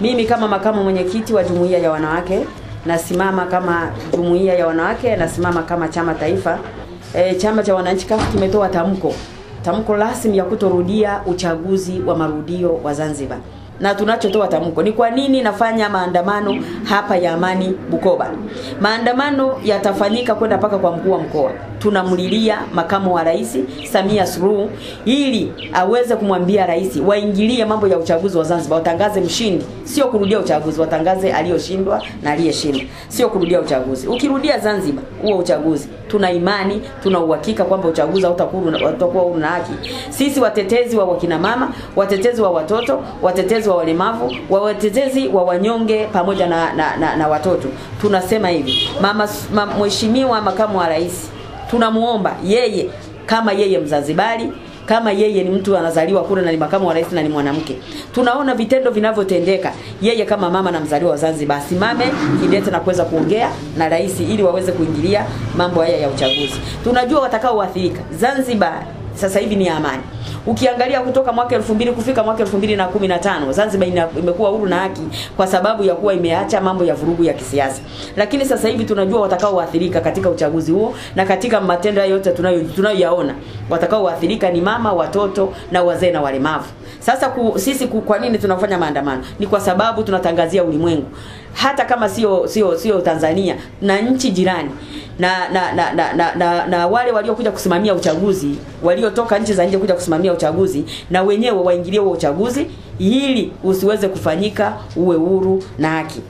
Mimi kama makamu mwenyekiti wa jumuiya ya wanawake nasimama kama jumuiya ya wanawake, nasimama kama chama taifa. E, chama cha wananchi kafu kimetoa tamko tamko rasmi ya kutorudia uchaguzi wa marudio wa Zanzibar na tunachotoa tamko ni kwa nini nafanya maandamano hapa ya amani Bukoba. Maandamano yatafanyika kwenda mpaka kwa mkuu wa mkoa. Tunamlilia makamu wa rais Samia Suluhu ili aweze kumwambia rais waingilie mambo ya uchaguzi wa Zanzibar, watangaze mshindi, sio kurudia uchaguzi, watangaze aliyoshindwa na aliyeshinda, sio kurudia uchaguzi. Ukirudia Zanzibar huo uchaguzi, tuna imani, tuna uhakika kwamba uchaguzi hautakuwa huru na haki. Sisi watetezi wa wakina mama, watetezi wa watoto, watetezi wa walemavu, wa watetezi wa wanyonge pamoja na, na, na, na watoto tunasema hivi, mama ma, mheshimiwa makamu wa rais tunamuomba yeye kama yeye Mzanzibari kama yeye ni mtu anazaliwa kule na ni makamu wa rais na ni mwanamke, tunaona vitendo vinavyotendeka. Yeye kama mama na mzaliwa wa Zanzibar asimame kidete na kuweza kuongea na rais ili waweze kuingilia mambo haya ya uchaguzi. Tunajua watakaoathirika Zanzibar sasa hivi ni amani. Ukiangalia kutoka mwaka 2000 kufika mwaka 2015 Zanzibar imekuwa huru na haki kwa sababu ya kuwa imeacha mambo ya vurugu ya kisiasa. Lakini sasa hivi tunajua watakaoathirika katika uchaguzi huo na katika matendo yote tunayo tunayoyaona. Watakaoathirika ni mama, watoto na wazee na walemavu. Sasa ku, sisi ku, kwa nini tunafanya maandamano? Ni kwa sababu tunatangazia ulimwengu hata kama sio sio sio Tanzania na nchi jirani na na na, na, na, na, na wale waliokuja kusimamia uchaguzi waliotoka nchi za nje kuja kusimamia uchaguzi na wenyewe waingilie huo uchaguzi ili usiweze kufanyika uwe huru na haki.